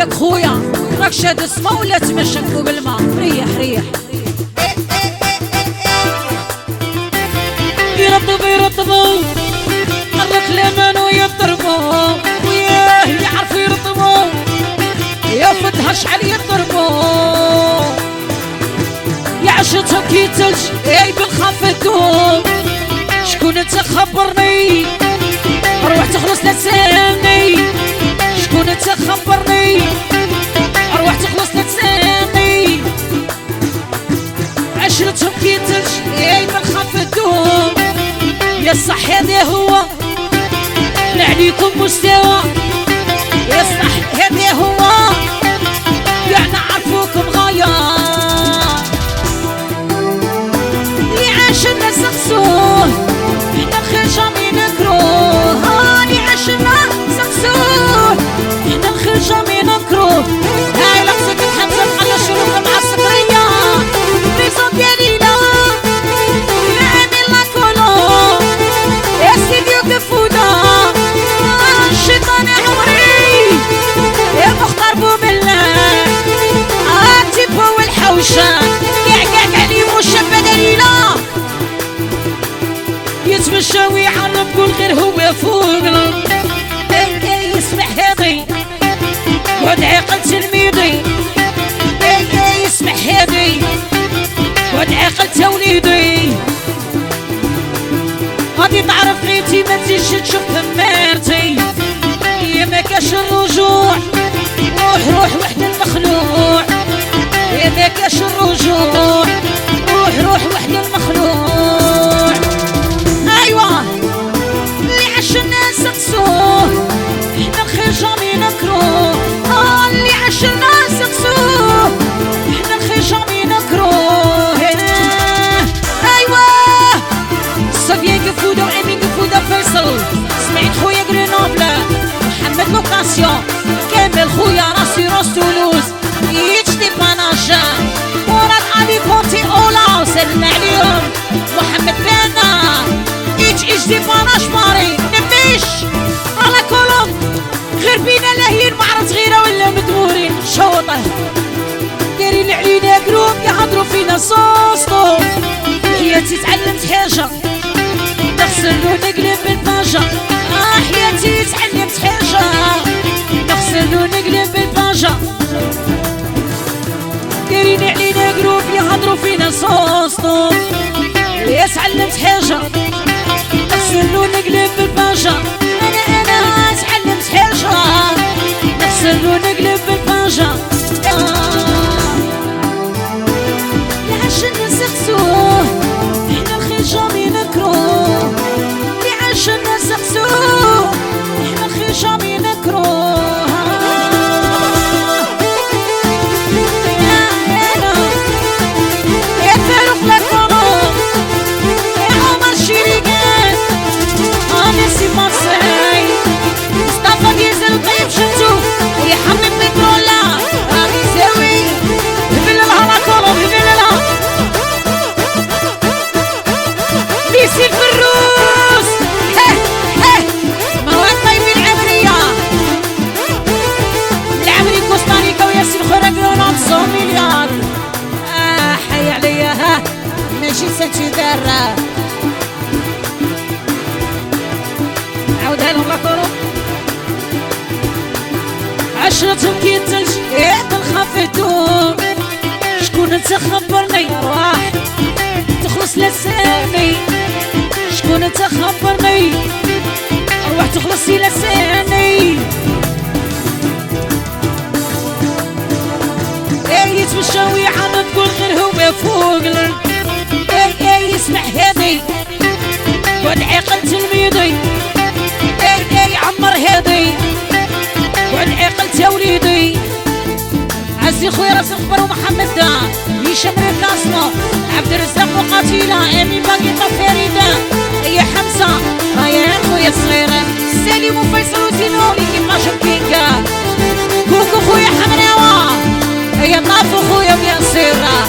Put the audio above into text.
لك خويا. راك شاد السما ولا تمشى بالماء؟ ريح ريح. يرطب يرطبوا قالك لمن ويضربوا وياه يعرفوا يرطبوا يا فتها شعل يضربوا عشتهم كي تلج اي الدوم. شكون انت خبرني روح تخلص لا كي تلج اي بنخاف الدوم؟ يا صح هذا هو عليكم مستوى. يا صح هذا هو. ويعلم كل غير هو فوقنا اي اي يسمع هذي وادعي قل تلميذي لوكاسيون كامل خويا راسي راس تولوز يجدي باناجا مراد علي بونتي اولا وسلم عليهم محمد بانا يج يجدي باناج ماري نميش على كولوم غير بينا لاهيين معرض صغيرة ولا مدمورين شوطه دايرين علينا قلوب يهضروا فينا صوصتو حياتي تعلمت حاجة نغسل ونقلب الباجة آه حياتي تعلمت يا تعلمت حاجة سنتي دارة. عاودها لهم لاكورو عشرتهم كي الثلج يا خفتهم شكون انت خبرني راح تخلص لساني. شكون انت خبرني خويا راس الخبر ومحمد هشام ريكاسمو عبد الرزاق وقتيلة امين باقيطة فريدة. يا حمزة ريان خويا صغيرة. سالم وفيصل وزينو اللي كيما شبكيكا كوكو خويا حمراوة. يا طافو خويا وياسيرة دلقوا